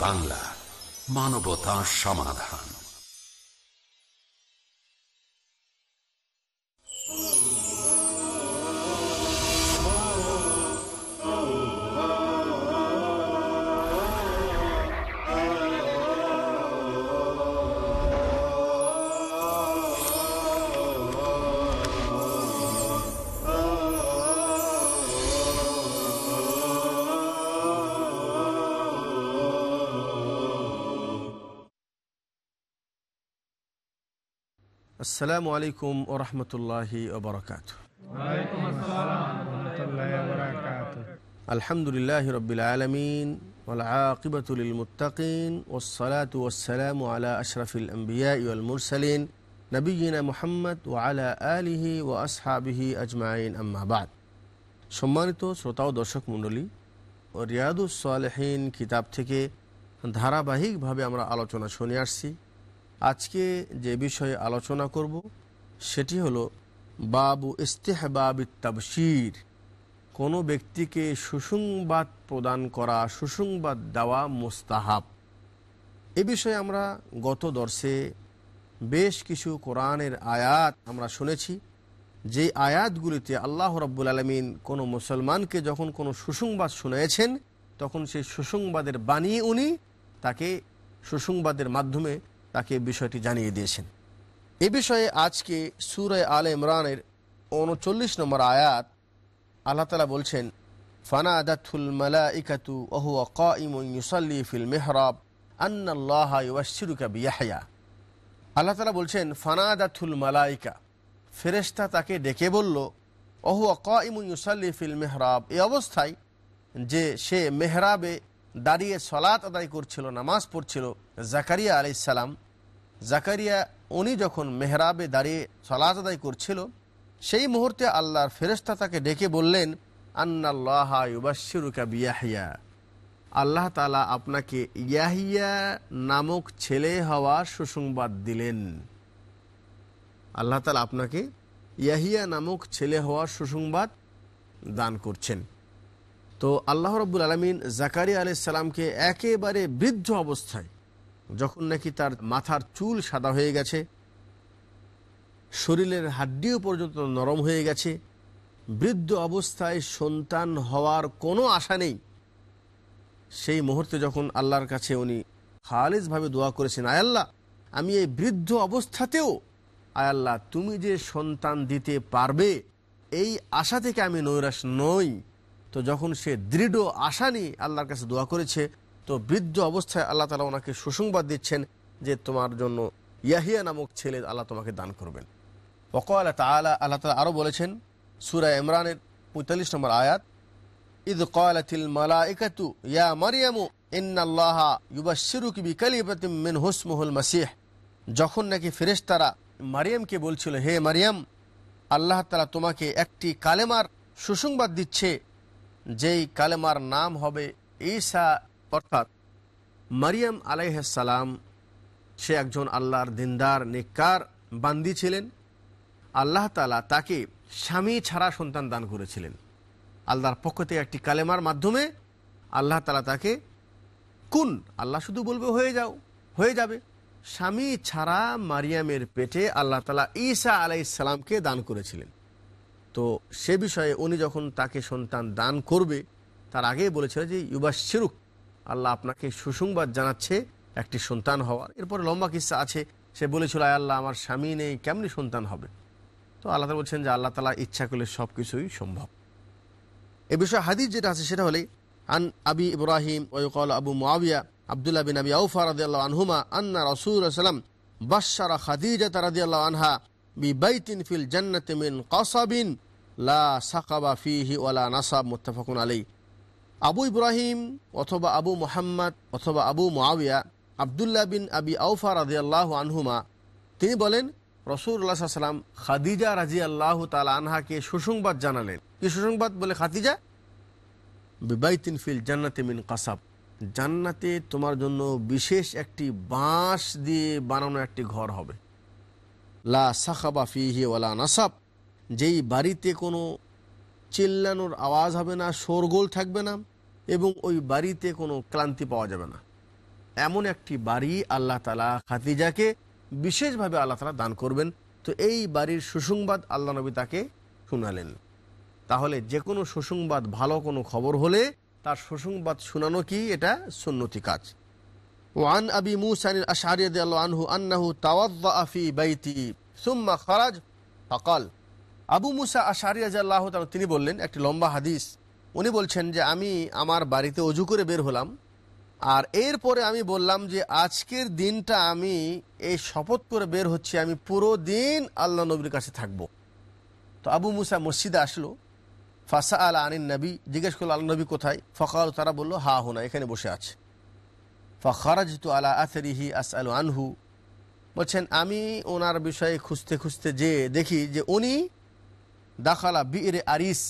বাংলা মানবতা সমাধান। আসসালামু আলাইকুম ও রহমতুল্লাহি ওবরাকাত আলহামদুলিল্লাহ রবিল আলমিন ওলাকিবতুল মুতাকিন ওসলাত ওসালাম আলা আশরাফিল আম্বিয়া ইউল মুরসালিন নবীনা মোহাম্মদ ও আলা আলিহি ও আসহাবিহি আজমাইন আম্মাবাদ সম্মানিত শ্রোতা ও দর্শক মণ্ডলী ও রিয়াদুসালেহীন কিতাব থেকে ধারাবাহিকভাবে আমরা আলোচনা শুনে আসছি। আজকে যে বিষয়ে আলোচনা করব, সেটি হলো বাবু ইস্তেহবাবি তাবশির। কোনো ব্যক্তিকে সুসংবাদ প্রদান করা, সুসংবাদ দেওয়া মোস্তাহাব। এ বিষয়ে আমরা গত দর্শে বেশ কিছু কোরআনের আয়াত আমরা শুনেছি। যে আয়াতগুলিতে আল্লাহ রব্বুল আলমিন কোনো মুসলমানকে যখন কোনো সুসংবাদ শুনেছেন, তখন সেই সুসংবাদের বানিয়ে উনি তাকে সুসংবাদের মাধ্যমে তাকে বিষয়টি জানিয়ে দিয়েছেন। এ বিষয়ে আজকে সুরায় আল ইমরানের উনচল্লিশ নম্বর আয়াত আল্লাহ তালা বলছেন ফানা আদাতুল মালা ইকাতু ওহু ইউসাল্লি ফিল মেহরাব, আন্নাল্লাহ তালা বলছেন ফানাদাথুল মালাইকা ফেরেস্তা তাকে ডেকে বলল ওহু ইউসাল্লি ফিল মেহরাব। এই অবস্থায় যে সে মেহরাবে দাঁড়িয়ে সলাত আদায় করছিল, নামাজ পড়ছিল জাকারিয়া আলাইসালাম জাকারিয়া, উনি যখন মেহরাবে দাঁড়িয়ে সলাত আদায় করছিল, সেই মুহূর্তে আল্লাহর ফেরেস্তা তাকে ডেকে বললেন, আন্নাল্লাহ বিয়াহিয়া। আল্লাহ তালা আপনাকে ইয়াহিয়া নামক ছেলে হওয়ার সুসংবাদ দিলেন। আল্লাহ তালা আপনাকে ইয়াহিয়া নামক ছেলে হওয়ার সুসংবাদ দান করছেন। তো আল্লাহ রব্বুল আলমিন জাকারিয়া আলাইসাল্লামকে একেবারে বৃদ্ধ অবস্থায় যখন নাকি তার মাথার চুল সাদা হয়ে গেছে, শরীরের হাড্ডিও পর্যন্ত নরম হয়ে গেছে, বৃদ্ধ অবস্থায় সন্তান হওয়ার কোনো আশা নেই। সেই মুহূর্তে যখন আল্লাহর কাছে উনি খালিজভাবে দোয়া করেছেন আয়াল্লাহ আমি এই বৃদ্ধ অবস্থাতেও আয়াল্লাহ তুমি যে সন্তান দিতে পারবে, এই আশা থেকে আমি নৈরাশ নই। তো যখন সে দৃঢ় আশা নিয়ে আল্লাহর কাছে দোয়া করেছে, তো বৃদ্ধ অবস্থায় আল্লাহ তালা ওনাকে সুসংবাদ দিচ্ছেন যে তোমার জন্য ইয়াহিয়া নামক ছেলে আল্লাহ তোমাকে দান করবেন। ওকাল তালা আল্লাহ তালা আরও বলেছেন, সুরা ইমরানের পঁয়তাল্লিশ নম্বর আয়াত, ইদ কলাতিল মালাইকাতু ইয়া মারিয়ামু, ইন্নাল্লাহা ইউবাশশিরুকি বিকালিমাতিম মিন হুসমুহুল মাসিহ। যখন নাকি ফেরেশতারা মারিয়ামকে বলছিল, হে মারিয়াম, আল্লাহ তালা তোমাকে একটি কালেমার সুসংবাদ দিচ্ছে যেই কালেমার নাম হবে ঈসা, অর্থাৎ মারিয়াম আলাইহাসালাম সে একজন আল্লাহর দিনদার নিকার বান্দি ছিলেন। আল্লাহ তালা তাকে স্বামী ছাড়া সন্তান দান করেছিলেন। আল্লাহর পক্ষ থেকে একটি কালেমার মাধ্যমে আল্লাহ তালা তাকে কুন, আল্লাহ শুধু বলবে হয়ে যাও, হয়ে যাবে। স্বামী ছাড়া মারিয়ামের পেটে আল্লাহ তালা ঈসা আলাই ইসলামকে দান করেছিলেন। তো সে বিষয়ে উনি যখন তাকে সন্তান দান করবে, তার আগেই বলেছিল যে ইউবাস শিরুক আল্লাহ আপনাকে সুসংবাদ জানাচ্ছে একটি সন্তান হওয়ার। এরপরে লম্বা কিসা আছে, সে বলেছিল, আয় আল্লাহ, আমার স্বামী নেই, কেমনি সন্তান হবে? তো আল্লাহ বলছেন যে, আল্লাহ তালা ইচ্ছা করলে সব কিছুই সম্ভব। এ বিষয়ে হাদিস যেটা আছে, সেটা হলে, আন আবি ইব্রাহিম ওয়কল আবু মুআবিয়া আবদুল্লাহ বিন আবি আউফা রাদিয়াল্লাহু আনহুমা আন্না রাসূল সাল্লাম বাশশারা খাদিজা রাদিয়াল্লাহু আনহা বিবাইতিন ফিল জান্নাতি মিন কাসাবিন, লা সাকাবা ফিহি ওয়ালা নাসাব, মুত্তাফাকুন আলাইহি। আবু ইব্রাহিম অথবা আবু মোহাম্মদ অথবা আবু মুআবিয়া আবদুল্লাহ বিন আবি আউফা রাদিয়াল্লাহু আনহুমা, তিনি বলেন রসুল্লাহ সাল্লাম খাদিজা রাজি আল্লাহ তালা আনহাকে সুসংবাদ জানালেন। কি সুসংবাদ বলে খাদিজা? বিবাইতিন ফিল জান্নাতে মিন কাসাব। জান্নাতে তোমার জন্য বিশেষ একটি বাঁশ দিয়ে বানানো একটি ঘর হবে। লা সাখাবা ফিহি ওয়ালা নাসাব। যেই বাড়িতে কোনো চিল্লানোর আওয়াজ হবে না, শোরগোল থাকবে না এবং ওই বাড়িতে কোনো ক্লান্তি পাওয়া যাবে না। এমন একটি বাড়ি আল্লাহ তালা খাতিজাকে বিশেষভাবে আল্লাহ তালা দান করবেন। তো এই বাড়ির সুসংবাদ আল্লাহ নবী তাকে শুনালেন। তাহলে যে কোনো সুসংবাদ ভালো কোনো খবর হলে তার সুসংবাদ শোনানো কি? এটা সুন্নতি কাজ। ওয়ান আবি মুসানিল আশারিদ আনহু আন্নাহু তাওয়াদ্দা আফি বাইতি সুম্মা ফকাল আবু মুসা আশারিয়া জাল্লাহ তিনি বললেন একটি লম্বা হাদিস। উনি বলছেন যে, আমি আমার বাড়িতে অজু করে বের হলাম। আর এরপরে আমি বললাম যে, আজকের দিনটা আমি এই শপথ করে বের হচ্ছি, আমি পুরো দিন আল্লাহ নবীর কাছে থাকব। তো আবু মুসা মসজিদে আসলো। ফাসা আল আনিন নবী জিজ্ঞেস করল, আল্লাহ নবী কোথায়? ফকাল, তারা বলল, হা, হুনা, এখানে বসে আছে। ফখরাজ তু আলা আথরিহি আস আলু আনহু। বলছেন, আমি ওনার বিষয়ে খুঁজতে খুঁজতে যে দেখি যে উনি দাখালা বীর আরিস,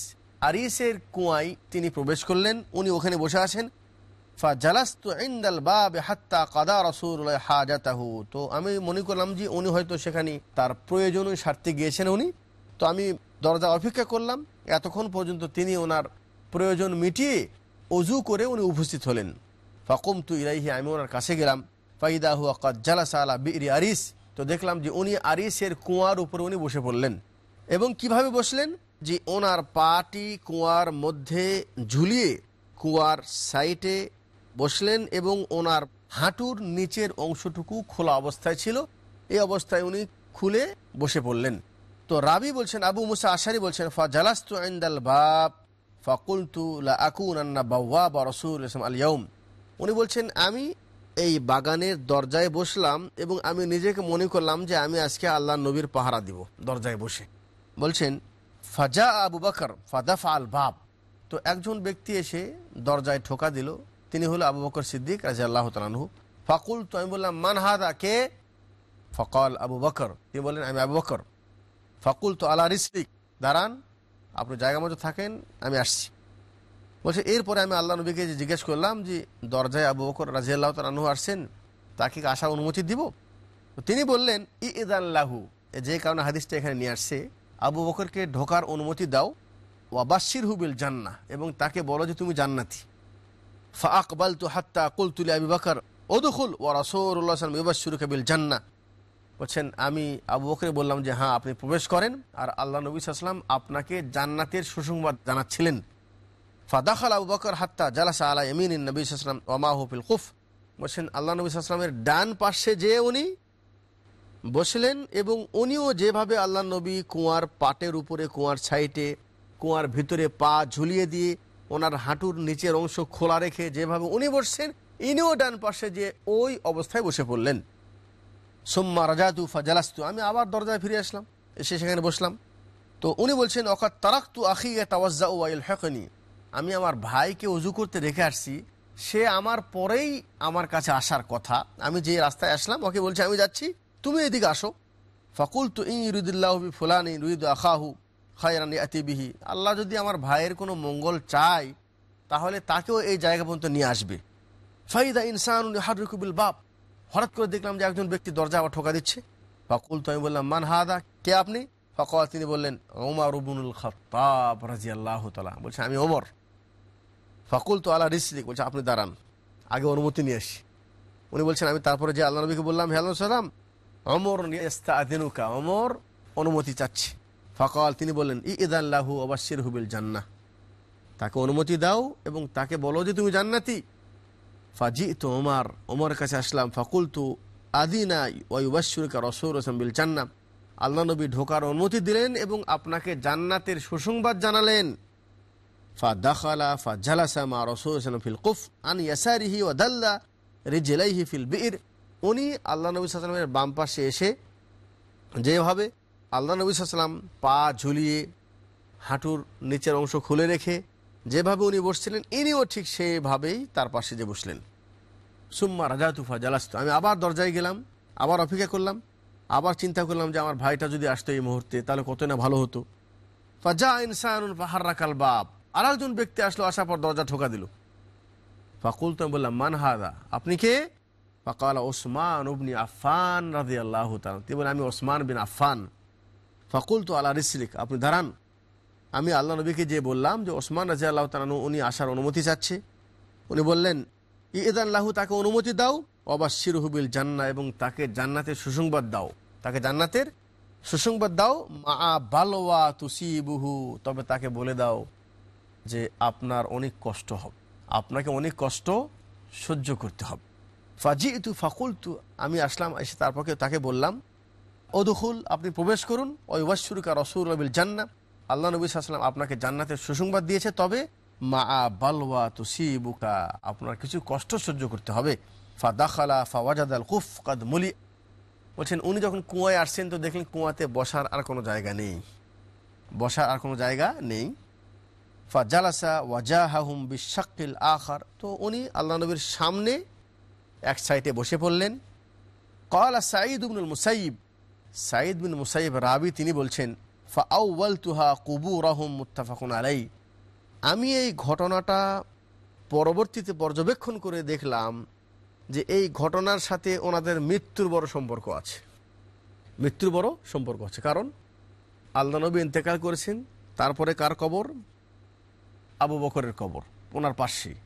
আরিসের কুয়ায় তিনি প্রবেশ করলেন, উনি ওখানে বসে আছেন। ফা জালাস্তু ইন্দাল বাব হাত্তা কাদা রসুল হাজাতাহু। তো আমি মনে করলাম যে উনি হয়তো সেখানে তার প্রয়োজনীয় স্বার্থে গিয়েছেন উনি। তো আমি দরজা অপেক্ষা করলাম, এতক্ষণ পর্যন্ত তিনি ওনার প্রয়োজন মিটিয়ে অজু করে উনি উপস্থিত হলেন। ফাকুম তু ইরাইহি আমি ওনার কাছে গেলাম। ফাইদা হুয়া কাদ জালাসা আলা বীর আরিস। তো দেখলাম যে উনি আরিসের কুয়ার উপরে উনি বসে পড়লেন। এবং কীভাবে বসলেন? যে ওনার পাটি কুয়ার মধ্যে ঝুলিয়ে কুয়ার সাইটে বসলেন এবং ওনার হাঁটুর নিচের অংশটুকু খোলা অবস্থায় ছিল। এই অবস্থায় উনি খুলে বসে পড়লেন। তো রাবি বলছেন, আবু মুসা আশারি বলছেন, ফা জালাস্তু আইন্দাল বাপ ফাকুলতু লা আকুন আন্না বাওয়া বা রসুল ইসলাম আলিয়ম উনি বলছেন, আমি এই বাগানের দরজায় বসলাম এবং আমি নিজেকে মনে করলাম যে আমি আজকে আল্লাহ নবীর পাহারা দিব দরজায় বসে। বলছেন, ফাজা আবু বাকর ফাদাফা আল বাব। তো একজন ব্যক্তি এসে দরজায় ঠোকা দিল। তিনি হলো আবু বকর সিদ্দিক রাজা আল্লাহ তালানহু ফাকুল তো আমি বললাম মানহাদা কে? ফকল আবু বকর। তিনি বললেন, আমি আবু বকর। ফাকুল তো আল্লাহ রিসলিক দাঁড়ান আপনি জায়গা মতো থাকেন, আমি আসছি। বলছে, এরপরে আমি আল্লাহ নবীকে জিজ্ঞেস করলাম যে, দরজায় আবু বকর রাজি আল্লাহ তালানহু আসছেন, তাকে কি আসার অনুমতি দিব? তিনি বললেন ই ইদাল্লাহু যে কারণে হাদিসটা এখানে নিয়ে আসছে, আবু বকরকে ঢোকার অনুমতি দাও ওয়াবাসির হুবিল জান্না এবং তাকে বলো যে তুমি জান্নাতি। ফা আকবাল তু হাত্তা কুল তুলি আবি বকর ওদুখুল ও রসৌল্লাহ সালাম ইবাসুর কবিল জান্না বলছেন, আমি আবু বকরে বললাম যে হ্যাঁ আপনি প্রবেশ করেন, আর আল্লাহ নবী সাল্লাম আপনাকে জান্নাতের সুসংবাদ জানাচ্ছিলেন। ফাদাখাল আবু বকর হাত্তা জালাসা আলা এমিন নবী সাল্লাম ওমাহুফিল কুফ বলছেন, আল্লাহ নবী সাল্লামের ডান পাশে যে উনি বসলেন এবং উনিও যেভাবে আল্লাহ নবী কুয়ার পাটের উপরে, কুয়ার ছাইটে, কুয়ার ভিতরে পা ঝুলিয়ে দিয়ে ওনার হাঁটুর নিচের অংশ খোলা রেখে যেভাবে উনি বসছেন, ইনিও ডান পাশে যে ওই অবস্থায় বসে পড়লেন। সোম্মা রাজাতু ফাজালাস্তু, আমি আবার দরজায় ফিরে আসলাম, এসে সেখানে বসলাম। তো উনি বলছেন অকাত তারাক্তু আখি তাওয়াজ্জা ওয়াইল হকনি আমি আমার ভাইকে উজু করতে রেখে আসছি। সে আমার পরেই আমার কাছে আসার কথা। আমি যে রাস্তায় আসলাম, ওকে বলছি, আমি যাচ্ছি, তুমি এদিকে আসো। ফকুল তু ইরুদুল্লাহ ফুলানি রুইদ আখাহু খায়রানি আতিবিহি আল্লাহ যদি আমার ভাইয়ের কোনো মঙ্গল চায়, তাহলে তাকেও এই জায়গা পর্যন্ত নিয়ে আসবে। ফাইদা ইনসান হারুকুবিল বাপ হঠাৎ করে দেখলাম যে একজন ব্যক্তি দরজা আবার ঠোকা দিচ্ছে। ফকুল তো আমি বললাম, মান হাদা, কে আপনি? ফকল, তিনি বললেন, ওমর উবনুল খতাব রাজি আল্লাহ তালা বলছে, আমি ওমর। ফকুল তো আল্লাহ রিসলিক, বলছে, আপনি দাঁড়ান, আগে অনুমতি নিয়ে আসি। উনি বলছেন, আমি তারপরে যে আল্লাহ নবীকে বললাম হ্যালো সালাম, অমর আদিনুকা অমর অনুমতি চাচ্ছি। ফকাল, তিনি বললেন, ই ইদাল্লাহু অবাসির হুবিল জান্না তাকে অনুমতি দাও এবং তাকে বলো যে তুমি জান্নাতি। ফাজি তো ওমার ওমর কাছে আসলাম ফাকুল তু আদিনা ওয়াইবাসুরকা রসৌর বিল জান্না আল্লাহ নবী ঢোকার অনুমতি দিলেন এবং আপনাকে জান্নাতের সুসংবাদ জানালেন। ফা দাখালা ফা জালাসা মা রসৌল ফিল কুফ আন ইয়াসারিহি ও দাল্লা রিজেলাইহি ফিল বীর উনি আল্লাহ নবী সাল্লামের বাম পাশে এসে যেভাবে আল্লাহ নবী সাল্লাম পা ঝুলিয়ে হাঁটুর নিচের অংশ খুলে রেখে যেভাবে উনি বসছিলেন, ইনিও ঠিক সেভাবেই তার পাশে যে বসলেন। সুম্মা রাজা তুফা জালাস্ত আমি আবার দরজায় গেলাম, আবার অপেক্ষা করলাম, আবার চিন্তা করলাম যে আমার ভাইটা যদি আসতো এই মুহূর্তে, তাহলে কত না ভালো হতো। ফাজা ইনসানুল পাহার রাখাল বাপ আর একজন ব্যক্তি আসলো, আসার পর দরজা ঠোকা দিল। ফাকুল তো বললাম, মান হাদা? আপনি কে? ফাকাল, ওসমান উবনি আফান রাজি আল্লাহ তিনি বলেন আমি ওসমান বিন আফান ফাকুল তো আল্লাহ রিসলিক আপনি দাঁড়ান। আমি আল্লাহ নবীকে যে বললাম যে, ওসমান রাজি আল্লাহ তালানু উনি আসার অনুমতি চাচ্ছে। উনি বললেন ইদাল্লাহু তাকে অনুমতি দাও। অবাশির হুবিল জান্না এবং তাকে জান্নাতের সুসংবাদ দাও। তাকে জান্নাতের সুসংবাদ দাও। মা বালোয়া তুসিবুহু, তবে তাকে বলে দাও। যে আপনার অনেক কষ্ট হবে। আপনাকে অনেক কষ্ট সহ্য করতে হবে। ফাজি তু ফাকুল তু আমি আসলাম, এসে তারপরে তাকে বললাম অদুখুল আপনি প্রবেশ করুন। ওই ওয়াসুরকা রসুল রবিল জান্না আল্লাহ নবী সাল্লাম আপনাকে জান্নাতের সুসংবাদ দিয়েছে। তবে মা বালওয়া তুসিবুকা আপনার কিছু কষ্ট সহ্য করতে হবে। ফা দাখালা ফা ওয়াজাদ আল কুফ কাদ মুলি বলছেন, উনি যখন কুয়ায় আসছেন তো দেখলেন কুয়াতে বসার আর কোনো জায়গা নেই। বসার আর কোনো জায়গা নেই। ফা জালাসা ওয়াজাহাহুম বিশাক্কিল আখার। তো উনি আল্লাহ নবীর সামনে এক সাইডে বসে পড়লেন। কলা সাঈদ ইবনুল মুসাইব সাঈদ বিন মুসাইব রাবি তিনি বলছেন ফা আউ্বাল তুহা কুবু রহম মুত্তাফাকুন আলাই আমি এই ঘটনাটা পরবর্তীতে পর্যবেক্ষণ করে দেখলাম যে এই ঘটনার সাথে ওনাদের মৃত্যুর বড় সম্পর্ক আছে। মৃত্যুর বড় সম্পর্ক আছে। কারণ আল্লাহ নবী ইন্তেকাল করেছেন, তারপরে কার কবর? আবু বকরের কবর, ওনার পাশেই।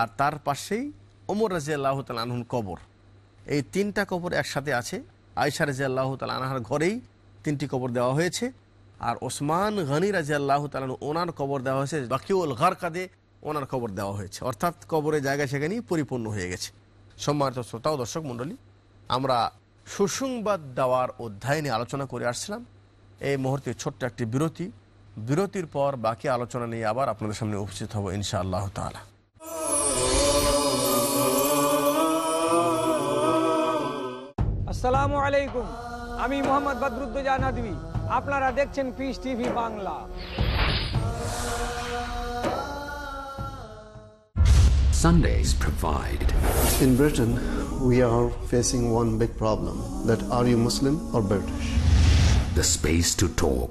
আর তার পাশেই ওমর রাজি আল্লাহ আনহুর কবর। এই তিনটা কবর একসাথে আছে। আয়সা রাজি আল্লাহ আনহার ঘরেই তিনটি কবর দেওয়া হয়েছে। আর ওসমান গনি রাজি আল্লাহ ওনার কবর দেওয়া হয়েছে, বাকিউল ঘর কাদে ওনার কবর দেওয়া হয়েছে। অর্থাৎ কবরের জায়গা সেখানেই পরিপূর্ণ হয়ে গেছে। সম্মানিত শ্রোতা ও দর্শক মণ্ডলী, আমরা সুসংবাদ দেওয়ার অধ্যায় নিয়ে আলোচনা করে আসছিলাম। এই মুহূর্তে ছোট্ট একটি বিরতি। বিরতির পর বাকি আলোচনা নিয়ে আবার আপনাদের সামনে উপস্থিত হব ইনশা আল্লাহ তালা আসসালামু আলাইকুম আমি মোহাম্মদ বদরুদ্দোজা নদী আপনারা দেখছেন Peace TV Bangla Sundays provide. In Britain, we are facing one big problem that are you Muslim or British? The space to talk.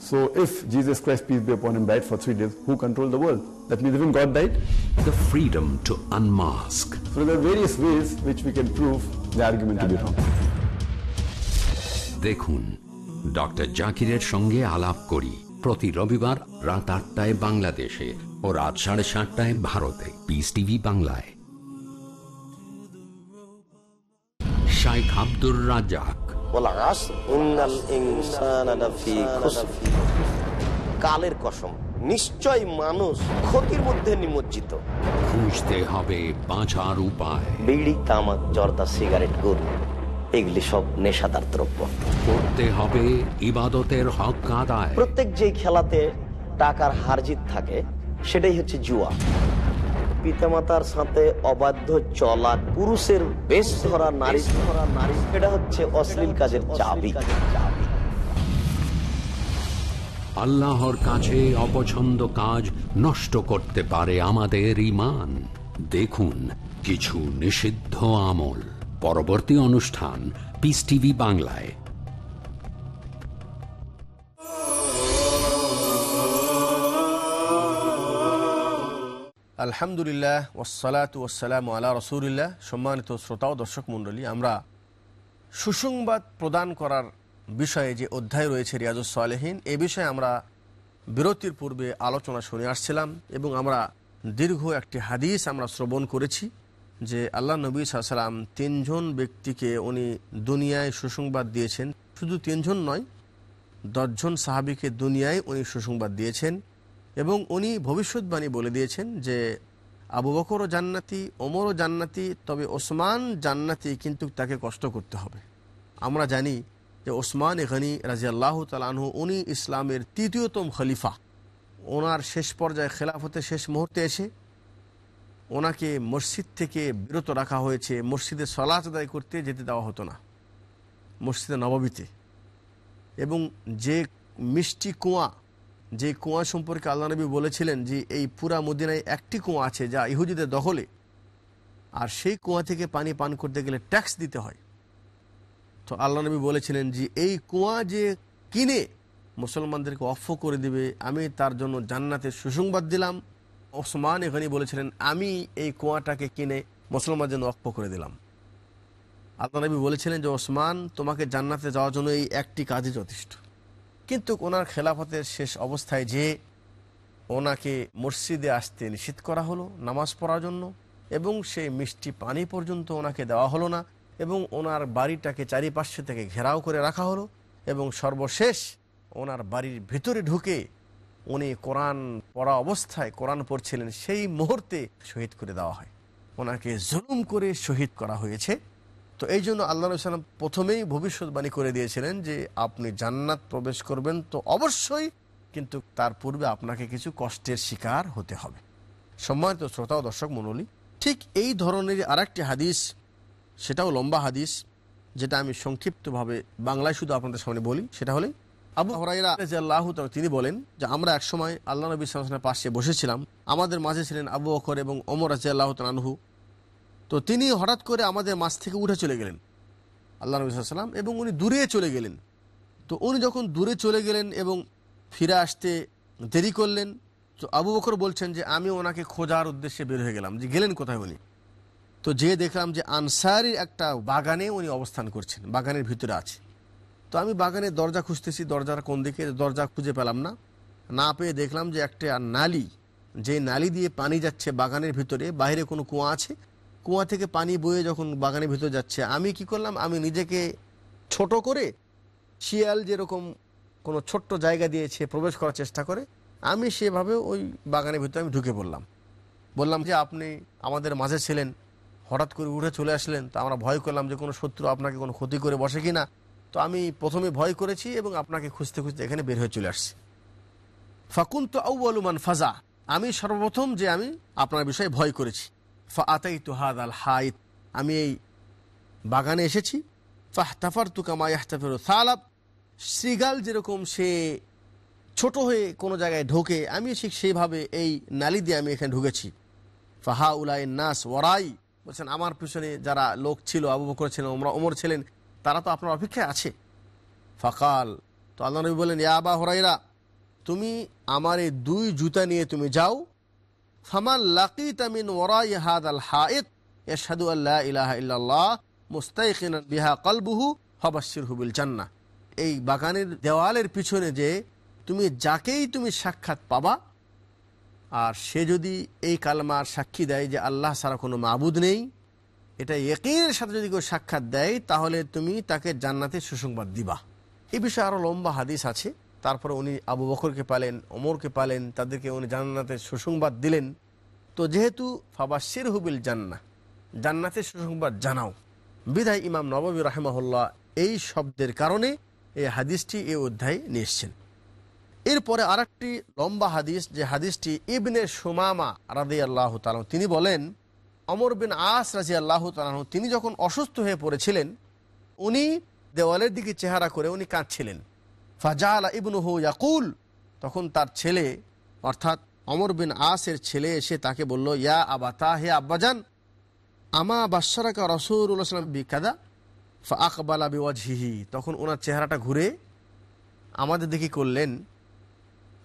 so if Jesus Christ, peace be upon him, died for three days, who controlled the world? That means even God died? The freedom to unmask. So there are various ways which we can prove the argument to be wrong. দেখুন doctor জাকিরের সঙ্গে আলাপ করি প্রতি রবিবার রাত আটটায় বাংলাদেশে ও রাত সাড়ে সাতটায় ভারতে পিস টিভি বাংলায় শাইখ আব্দুর রাজাক কালের কসম নিশ্চয় মানুষ ক্ষতির মধ্যে নিমজ্জিত। খুঁজতে হবে বাঁচার উপায়। বিড়ি তামাক জর্দা সিগারেট গরু এগুলি সব নেশাদার দ্রব্য। হবে ইবাদতের হক প্রত্যেক খেলাতে টাকার হারজিত থাকে সেটাই হচ্ছে জুয়া। পিতামাতার সাথে অবাধ্য চলা পুরুষের বেশ ধরা নারী ধরা নারী। এটা হচ্ছে অশ্লীল কাজের চাবি। আল্লাহর কাছে অপছন্দ কাজ নষ্ট করতে পারে আমাদের ইমান দেখুন কিছু নিষিদ্ধ আমল। পরবর্তী অনুষ্ঠান পিস টিভি বাংলায়। আলহামদুলিল্লাহ ওসালাত ওসালাম আল্লাহ রসুলিল্লাহ। সম্মানিত শ্রোতা ও দর্শক মণ্ডলী, আমরা সুসংবাদ প্রদান করার বিষয়ে যে অধ্যায় রয়েছে রিয়াজুস সালেহীন, এ বিষয়ে আমরা বিরতির পূর্বে আলোচনা শুনে আসছিলাম এবং আমরা দীর্ঘ একটি হাদিস আমরা শ্রবণ করেছি যে আল্লাহ নবী সাল্লাম তিনজন ব্যক্তিকে উনি দুনিয়ায় সুসংবাদ দিয়েছেন। শুধু তিনজন নয়, দশজন সাহাবিকে দুনিয়ায় উনি সুসংবাদ দিয়েছেন। এবং উনি ভবিষ্যৎবাণী বলে দিয়েছেন যে আবু বকরও জান্নাতি, ওমরও জান্নাতি, তবে ওসমান জান্নাতি কিন্তু তাকে কষ্ট করতে হবে। আমরা জানি যে ওসমান গনি রাজি আল্লাহ তালাহু উনি ইসলামের তৃতীয়তম খলিফা। ওনার শেষ পর্যায়ে খেলাফতের শেষ মুহূর্তে এসে ওনাকে মসজিদ থেকে বিরত রাখা হয়েছে, মসজিদে সলাচ আদায় করতে যেতে দেওয়া হতো না, মসজিদে নববীতে। এবং যে মিষ্টি কুয়া যে কুয়া সম্পর্কে আল্লাহ নবী বলেছিলেন যে এই পুরা মদিনায় একটি কুয়া আছে যা ইহুদিদের দখলে। আর সেই কুয়া থেকে পানি পান করতে গেলে ট্যাক্স দিতে হয়। তো আল্লাহ নবী বলেছিলেন যে এই কুয়া যে কিনে মুসলমানদেরকে অফ করে দিবে, আমি তার জন্য জান্নাতের সুসংবাদ দিলাম। ওসমান এখানে বলেছিলেন, আমি এই কুয়াটাকে কিনে মুসলমানদের জন্য অক্ষ করে দিলাম। আল্লাহ নবী বলেছিলেন যে, ওসমান, তোমাকে জান্নাতে যাওয়ার জন্য এই একটি কাজই যথেষ্ট। কিন্তু ওনার খেলাফতের শেষ অবস্থায় যে ওনাকে মসজিদে আসতে নিষিদ্ধ করা হলো নামাজ পড়ার জন্য, এবং সেই মিষ্টি পানি পর্যন্ত ওনাকে দেওয়া হলো না, এবং ওনার বাড়িটাকে চারিপাশে থেকে ঘেরাও করে রাখা হলো, এবং সর্বশেষ ওনার বাড়ির ভিতরে ঢুকে উনি কোরআন পড়া অবস্থায় কোরআন পড়ছিলেন, সেই মুহূর্তে শহীদ করে দেওয়া হয়। ওনাকে জুলুম করে শহীদ করা হয়েছে। তো এই জন্য আল্লাহ সাল্লাম প্রথমেই ভবিষ্যৎবাণী করে দিয়েছিলেন যে আপনি জান্নাত প্রবেশ করবেন। তো অবশ্যই কিন্তু তার পূর্বে আপনাকে কিছু কষ্টের শিকার হতে হবে। সম্মানিত শ্রোতা ও দর্শক মণ্ডলী, ঠিক এই ধরনের আরেকটি হাদিস, সেটাও লম্বা হাদিস, যেটা আমি সংক্ষিপ্তভাবে বাংলায় শুধু আপনাদের সামনে বলি, সেটা হলে আবু আল্লাহ তিনি বলেন যে, আমরা একসময় আল্লাহ নবী সাল্লামের পাশে বসেছিলাম। আমাদের মাঝে ছিলেন আবু বকর এবং অমর রাজি আল্লাহ তানহু তো তিনি হঠাৎ করে আমাদের মাছ থেকে উঠে চলে গেলেন, আল্লাহ নবী সাল্লাম এবং উনি দূরে চলে গেলেন। তো উনি যখন দূরে চলে গেলেন এবং ফিরে আসতে দেরি করলেন, তো আবু বকর বলছেন যে, আমি ওনাকে খোঁজার উদ্দেশ্যে বের হয়ে গেলাম যে, গেলেন কোথায় উনি? তো যে দেখলাম যে, আনসারির একটা বাগানে উনি অবস্থান করছেন, বাগানের ভিতরে আছে। তো আমি বাগানের দরজা খুঁজতেছি, দরজার কোন দিকে, দরজা খুঁজে পেলাম না। না পেয়ে দেখলাম যে, একটা নালি, যে নালি দিয়ে পানি যাচ্ছে বাগানের ভিতরে বাইরে কোনো কুয়া আছে কুয়া থেকে পানি বয়ে যখন বাগানের ভিতরে যাচ্ছে, আমি কি করলাম? আমি নিজেকে ছোট করে শিয়াল যেরকম কোনো ছোট্ট জায়গা দিয়েছে প্রবেশ করার চেষ্টা করে, আমি সেভাবে ওই বাগানের ভিতরে আমি ঢুকে পড়লাম। বললাম যে, আপনি আমাদের মাঝে ছিলেন, হঠাৎ করে উঠে চলে আসলেন, তো আমরা ভয় করলাম যে, কোনো শত্রু আপনাকে কোনো ক্ষতি করে বসে কিনা। তো আমি প্রথমে ভয় করেছি এবং আপনাকে খুঁজতে খুঁজতে এখানে বের হয়ে চলে আসছি। ফাকুন তো আউআলুমান ফাজা। আমি সর্বপ্রথম যে, আমি আপনার বিষয়ে ভয় করেছি। ফা আতাই তুহাদ আল হাইত আমি এই বাগানে এসেছি। ফাহতাফার তুকামা ইয়াহতাফের সালাব শ্রীগাল যেরকম সে ছোট হয়ে কোনো জায়গায় ঢোকে আমি ঠিক সেইভাবে এই নালি দিয়ে আমি এখানে ঢুকেছি। ফাহা উলাই নাস ওরাই বলছেন, আমার পিছনে যারা লোক ছিল, আবু বকর ছিলেন ওমরা ওমর ছিলেন, তারা তো আপনার অপেক্ষায় আছে? ফাকাল। তো আল্লাহ নবী বললেন, ইয়া আবা হরাইরা তুমি আমার এই দুই জুতা নিয়ে তুমি যাও তামিন আল্লাহ কলবুহু এই বাগানের দেওয়ালের পিছনে যে তুমি যাকেই তুমি সাক্ষাৎ পাবা, আর সে যদি এই কালমার সাক্ষী দেয় যে আল্লাহ ছাড়া কোনো মাবুদ নেই, এটা একের সাথে যদি কেউ সাক্ষাৎ দেয়, তাহলে তুমি তাকে জান্নাতে সুসংবাদ দিবা। এ বিষয়ে আরও লম্বা হাদিস আছে। তারপরে উনি আবু বকরকে পালেন, ওমরকে পালেন, তাদেরকে উনি জান্নাতে সুসংবাদ দিলেন। তো যেহেতু ফাবাসির হুবিল জান্না জান্নাতের সুসংবাদ জানাও। বিধায় ইমাম নবী রাহেমাহুল্লাহ এই শব্দের কারণে এই হাদিসটি এই অধ্যায়ে নিয়ে এসছেন। এরপরে আরেকটি লম্বা হাদিস, যে হাদিসটি ইবনে সুমামা রাদি আল্লাহ তালন তিনি বলেন অমর বিন আস রাজি আল্লাহ তালন তিনি যখন অসুস্থ হয়ে পড়েছিলেন, উনি দেওয়ালের দিকে চেহারা করে উনি কাঁদছিলেন। ফাজাল ইবনুহু ইয়াকুল। তখন তার ছেলে, অর্থাৎ অমর বিন আসের ছেলে এসে তাকে বলল, ইয়া আবাতা, হে আব্বাজান আমা বাসারাকা রসুল্লাহাম বিকাদা? ফা আকবালা বিওয়াজহিহি। তখন ওনার চেহারাটা ঘুরে আমাদের দিকে করলেন।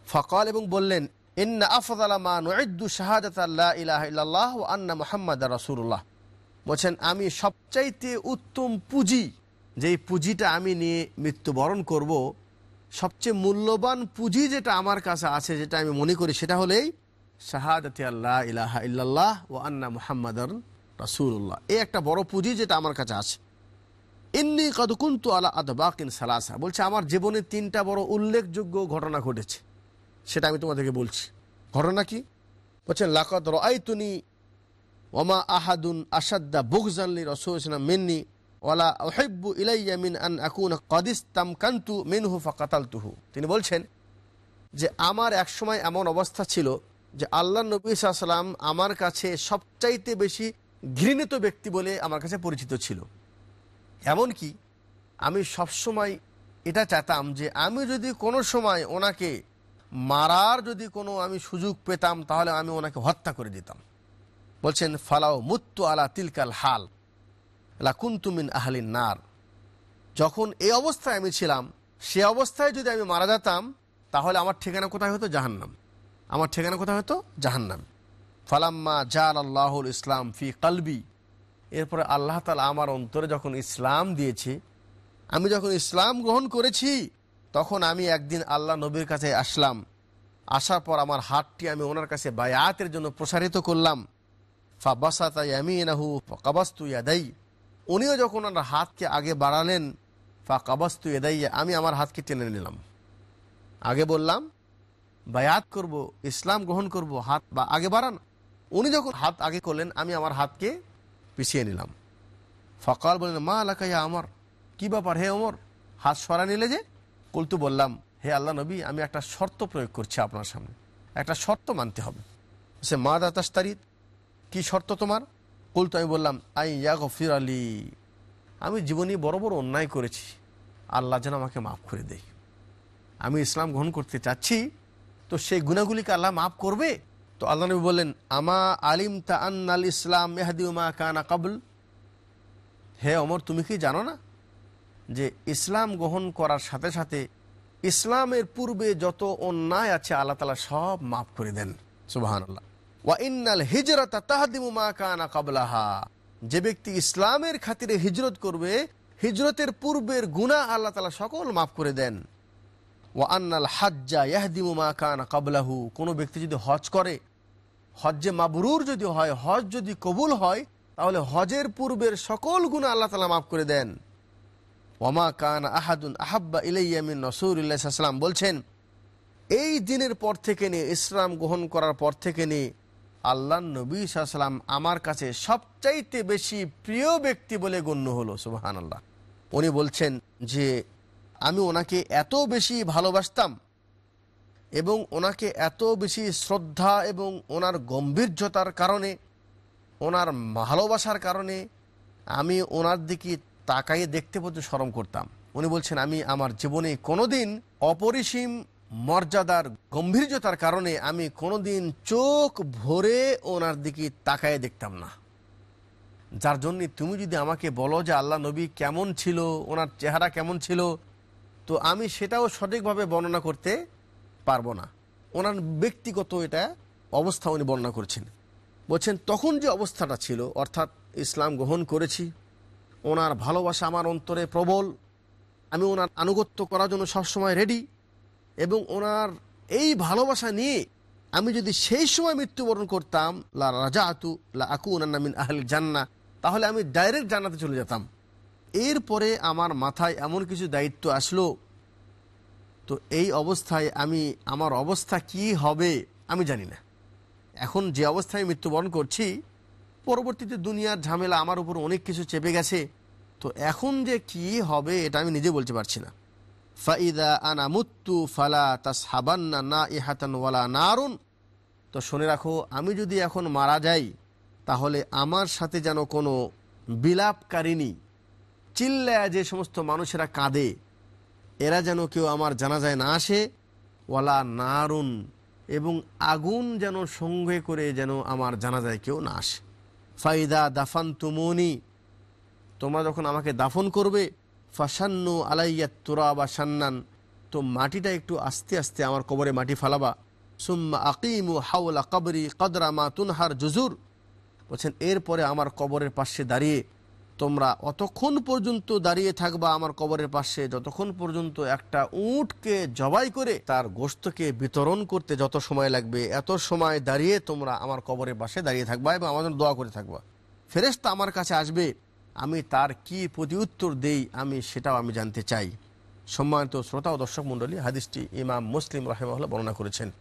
ফকাল এবং বললেন, ইন্না আফদালা মা নুইদ্দু শাহাদাত আল্লাহ ইলাহা ইল্লাল্লাহ ও আন্না মুহাম্মদ রাসূলুল্লাহ। বলছেন, আমি সবচাইতে উত্তম পুঁজি, যেই পুঁজিটা আমি নিয়ে মৃত্যুবরণ করব সবচেয়ে মূল্যবান পুঁজি যেটা আমার কাছে আছে, যেটা আমি মনে করি, সেটা হলেই শাহাদাতি আল্লাহ ইলাহা ইল্লাল্লাহ ও আন্না মুহাম্মদ রাসূলুল্লাহ। এই একটা বড় পুঁজি যেটা আমার কাছে আছে। ইন্নি কদকুন্তু আলা আদবাকিন সালাসা। বলছে, আমার জীবনে তিনটা বড় উল্লেখযোগ্য ঘটনা ঘটেছে। সেটা আমি তোমাদেরকে বলছি। ঘটনা কি? বলছেন লাকত রাইতুনি ওমা আহাদুন আসাদ্দা বুকজানলি রসুলাম মিন্নি ওয়ালা ওহেব্বু ইলাইয়া মিন আন আকুন কদিস্তাম কান্তু মিনহু ফাকাতালতুহু। তিনি বলছেন যে, আমার একসময় এমন অবস্থা ছিল যে, আল্লাহ নবী সাল্লাম আমার কাছে সবচাইতে বেশি ঘৃণিত ব্যক্তি বলে আমার কাছে পরিচিত ছিল। এমনকি আমি সবসময় এটা চাতাম যে, আমি যদি কোনো সময় ওনাকে মারার যদি কোনো আমি সুযোগ পেতাম, তাহলে আমি ওনাকে হত্যা করে দিতাম। বলছেন, ফালাও মুত্তু আলা তিলকাল হাল। লাকুন্তুমিন আহলিন নার। যখন এই অবস্থায় আমি ছিলাম, সে অবস্থায় যদি আমি মারা যেতাম, তাহলে আমার ঠিকানা কোথায় হতো? জাহান্নাম। আমার ঠিকানা কোথায় হতো? জাহান্নাম। ফালাম্মা জাল আল্লাহুল ইসলাম ফি কালবি। এরপরে আল্লাহ তালা আমার অন্তরে যখন ইসলাম দিয়েছে, আমি যখন ইসলাম গ্রহণ করেছি, তখন আমি একদিন আল্লাহ নবীর কাছে আসলাম। আসার পর আমার হাতটি আমি ওনার কাছে বায়াতের জন্য প্রসারিত করলাম। ফা বাসাতা ইয়ামিনাহু কাবাস্তু ইয়াদাই। উনিও যখন ওনার হাতকে আগে বাড়ালেন ফা কাবাস্তু ইয়াদাই আমি আমার হাতকে টেনে নিলাম। আগে বললাম, বায়াত করব, ইসলাম গ্রহণ করব, হাত বা আগে বাড়ান। উনি যখন হাত আগে করলেন, আমি আমার হাতকে পিছিয়ে নিলাম। ফকাল বললেন, মা এলাকায় আমার কি ব্যাপার হে অমর হাত সরা নিলে যে? কলতু বললাম, হে আল্লাহ নবী, আমি একটা শর্ত প্রয়োগ করছি আপনার সামনে। একটা শর্ত মানতে হবে। সে মা দাতাস্তারিদ কি শর্ত তোমার? কলতু আমি বললাম, আই ইয়া গফির আলী, আমি জীবনে বড় বড় অন্যায় করেছি। আল্লাহ যেন আমাকে মাফ করে দেয়। আমি ইসলাম গ্রহণ করতে চাচ্ছি, তো সেই গুণাগুলিকে আল্লাহ মাফ করবে? তো আল্লাহ নবী বললেন, আমা আলিম তা আন্নাল ইসলাম মেহাদিউমা কানা কাবুল? হে অমর, তুমি কি জানো না যে ইসলাম গ্রহণ করার সাথে সাথে ইসলামের পূর্বে যত অন্যায় আছে, আল্লাহ তালা সব মাফ করে দেন। সুবাহান আল্লাহ কাবলাহা। যে ব্যক্তি ইসলামের খাতিরে হিজরত করবে, হিজরতের পূর্বের গুণা আল্লাহ তালা সকল মাফ করে দেন। ওয়া আন্নাল হাজ্জা ইয়াহদিমু মা কানা কাবলাহু। কোনো ব্যক্তি যদি হজ করে, হজ্জে মাবরুর যদি হয়, হজ যদি কবুল হয়, তাহলে হজের পূর্বের সকল গুণা আল্লাহ তালা মাফ করে দেন। ওমা কান আহাদুন আহাব্বা ইলাইয়ামিন নসুরাম বলছেন, এই দিনের পর থেকে নিয়ে ইসলাম গ্রহণ করার পর থেকে নিয়ে আল্লাহ নবী সাল্লাম আমার কাছে সবচাইতে বেশি প্রিয় ব্যক্তি বলে গণ্য হলো সুবাহান আল্লাহ উনি বলছেন যে, আমি ওনাকে এত বেশি ভালোবাসতাম এবং ওনাকে এত বেশি শ্রদ্ধা এবং ওনার গম্ভীর্যতার কারণে, ওনার ভালোবাসার কারণে আমি ওনার দিকে তাকাইয়ে দেখতে পর্যন্ত স্মরণ করতাম। উনি বলছেন, আমি আমার জীবনে কোনোদিন অপরিসীম মর্যাদার গম্ভীর্যতার কারণে আমি কোনোদিন চোখ ভরে ওনার দিকে তাকায় দেখতাম না। যার জন্য তুমি যদি আমাকে বলো যে আল্লাহ নবী কেমন ছিল, ওনার চেহারা কেমন ছিল, তো আমি সেটাও সঠিকভাবে বর্ণনা করতে পারব না। ওনার ব্যক্তিগত এটা অবস্থা উনি বর্ণনা করছেন। বলছেন, তখন যে অবস্থাটা ছিল, অর্থাৎ ইসলাম গ্রহণ করেছি, ওনার ভালোবাসা আমার অন্তরে প্রবল, আমি ওনার আনুগত্য করার জন্য সবসময় রেডি এবং ওনার এই ভালোবাসা নিয়ে আমি যদি সেই সময় মৃত্যুবরণ করতাম, লা রাজা আতু লা আকু ওনার মিন আহল জান্না তাহলে আমি ডাইরেক্ট জান্নাতে চলে যেতাম। এরপরে আমার মাথায় এমন কিছু দায়িত্ব আসলো, তো এই অবস্থায় আমি, আমার অবস্থা কি হবে আমি জানি না। এখন যে অবস্থায় মৃত্যুবরণ করছি, পরবর্তীতে দুনিয়ার ঝামেলা আমার উপর অনেক কিছু চেপে গেছে, তো এখন যে কি হবে এটা আমি নিজে বলতে পারছি না। ফাইদা আনা মুত্তু ফালা তাস হাবান্না না ইহাতান নারুন। তো শুনে রাখো, আমি যদি এখন মারা যাই, তাহলে আমার সাথে যেন কোনো বিলাপকারিনী চিল্লায় যে সমস্ত মানুষেরা কাঁদে, এরা যেন কেউ আমার জানাজায় না আসে, ওয়ালা নারুন, এবং আগুন যেন সঙ্গে করে যেন আমার জানাজায় কেউ না আসে। ফাইদা দাফান তুমনি তোমরা যখন আমাকে দাফন করবে ফাসান্নু আলাইয়া তোরা বা সান্নান তো মাটিটা একটু আস্তে আস্তে আমার কবরে মাটি ফালাবা। সুম্মা আকিমু হাওলা কবরি কদরা মা তুনহার জুজুর। বলছেন, এরপরে আমার কবরের পাশে দাঁড়িয়ে তোমরা অতক্ষণ পর্যন্ত দাঁড়িয়ে থাকবা আমার কবরের পাশে, যতক্ষণ পর্যন্ত একটা উঁটকে জবাই করে তার গোস্তকে বিতরণ করতে যত সময় লাগবে, এত সময় দাঁড়িয়ে তোমরা আমার কবরের পাশে দাঁড়িয়ে থাকবা এবং জন্য দোয়া করে থাকবা। ফেরেস্তা আমার কাছে আসবে আমি তার কি প্রতি উত্তর দেই, আমি সেটাও আমি জানতে চাই। সম্মানিত শ্রোতা ও দর্শক মণ্ডলী, হাদিসটি ইমাম মুসলিম রাহেমাল্লাহ বর্ণনা করেছেন।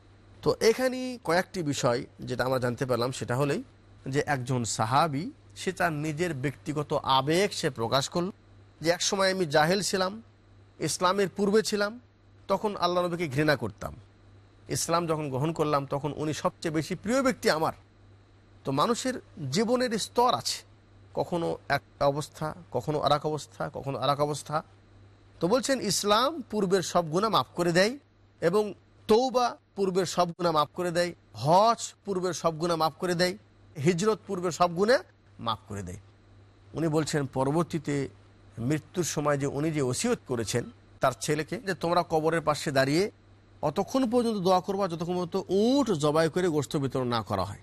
তো এখানেই কয়েকটি বিষয় যেটা আমরা জানতে পারলাম, সেটা হলেই যে একজন সাহাবি, সে তার নিজের ব্যক্তিগত আবেগ সে প্রকাশ করল। যে এক সময় আমি জাহেল ছিলাম, ইসলামের পূর্বে ছিলাম, তখন আল্লাহ নবীকে ঘৃণা করতাম। ইসলাম যখন গ্রহণ করলাম, তখন উনি সবচেয়ে বেশি প্রিয় ব্যক্তি আমার। তো মানুষের জীবনের স্তর আছে। কখনো এক অবস্থা, কখনো আর অবস্থা, কখনো আর অবস্থা। তো বলছেন, ইসলাম পূর্বের সব গুণা মাফ করে দেয় এবং তৌবা পূর্বের সব গুণা মাফ করে দেয়, হজ পূর্বের সব গুণা মাফ করে দেয়, হিজরত পূর্বের সব গুণা মাফ করে দেয়। উনি বলছেন, পরবর্তীতে মৃত্যুর সময় যে উনি যে ওসিয়ত করেছেন, তার ছেলেকে, যে তোমরা কবরের পাশে দাঁড়িয়ে অতক্ষণ পর্যন্ত দোয়া করবা, যতক্ষণ পর্যন্ত উঁট জবাই করে গোস্ত বিতরণ না করা হয়।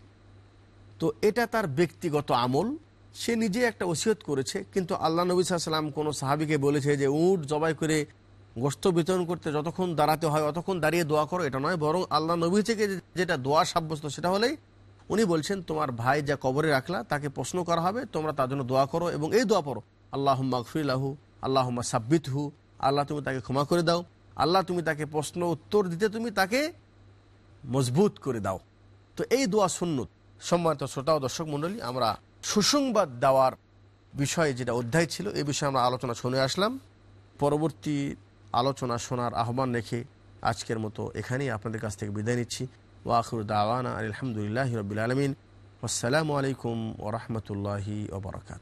তো এটা তার ব্যক্তিগত আমল। সে নিজে একটা ওসিয়ত করেছে, কিন্তু আল্লাহ নবী সাল্লাম কোনো সাহাবিকে বলেছে যে, উঁট জবাই করে গোস্ত বিতরণ করতে যতক্ষণ দাঁড়াতে হয়, অতক্ষণ দাঁড়িয়ে দোয়া করো। এটা নয়, বরং আল্লাহ নবী থেকে যেটা দোয়া সাব্যস্ত, সেটা হলেই উনি বলছেন, তোমার ভাই যা কবরে রাখলা, তাকে প্রশ্ন করা হবে, তোমরা তার জন্য দোয়া করো এবং এই দোয়া পড়ো। আল্লাহ মাগফিরাহু আল্লাহ সাব্বিত হু, আল্লাহ তুমি তাকে ক্ষমা করে দাও, আল্লাহ তুমি তাকে প্রশ্ন উত্তর দিতে তুমি তাকে মজবুত করে দাও। তো এই দোয়া সুন্নত। সম্মানিত শ্রোতা ও দর্শক মণ্ডলী, আমরা সুসংবাদ দেওয়ার বিষয়ে যেটা অধ্যায় ছিল, এ বিষয়ে আমরা আলোচনা শুনে আসলাম। পরবর্তী আলোচনা শোনার আহ্বান রেখে আজকের মতো এখানেই আপনাদের কাছ থেকে বিদায় নিচ্ছি। ওয়াকুর দাওয়ানা আলহামদুলিল্লাহ রবিল আলমিন। আসসালামু আলাইকুম ওরহমতুল্লাহি ওবরাকাত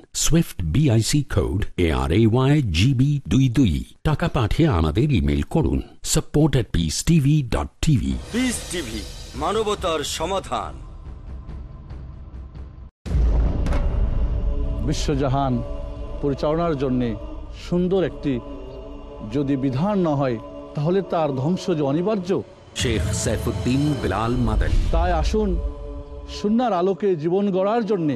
swift BIC code A R A Y GB দুই দুই টাকা পাঠিয়ে আমাদের ইমেল করুন support at peace TV dot TV Peace TV মানবতার সমাধান। বিশ্বজাহান পরিচালনার জন্যে সুন্দর একটি যদি বিধান না হয় তাহলে তার ধ্বংস যে অনিবার্য। শেখ সাইফুদ্দিন বিলাল মাদানী। তাই আসুন সুনার আলোকে জীবন গড়ার জন্যে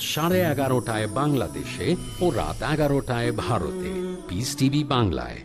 সাড়ে এগারোটায় বাংলাদেশে ও রাত এগারোটায় ভারতে। পিস টিভি বাংলায়।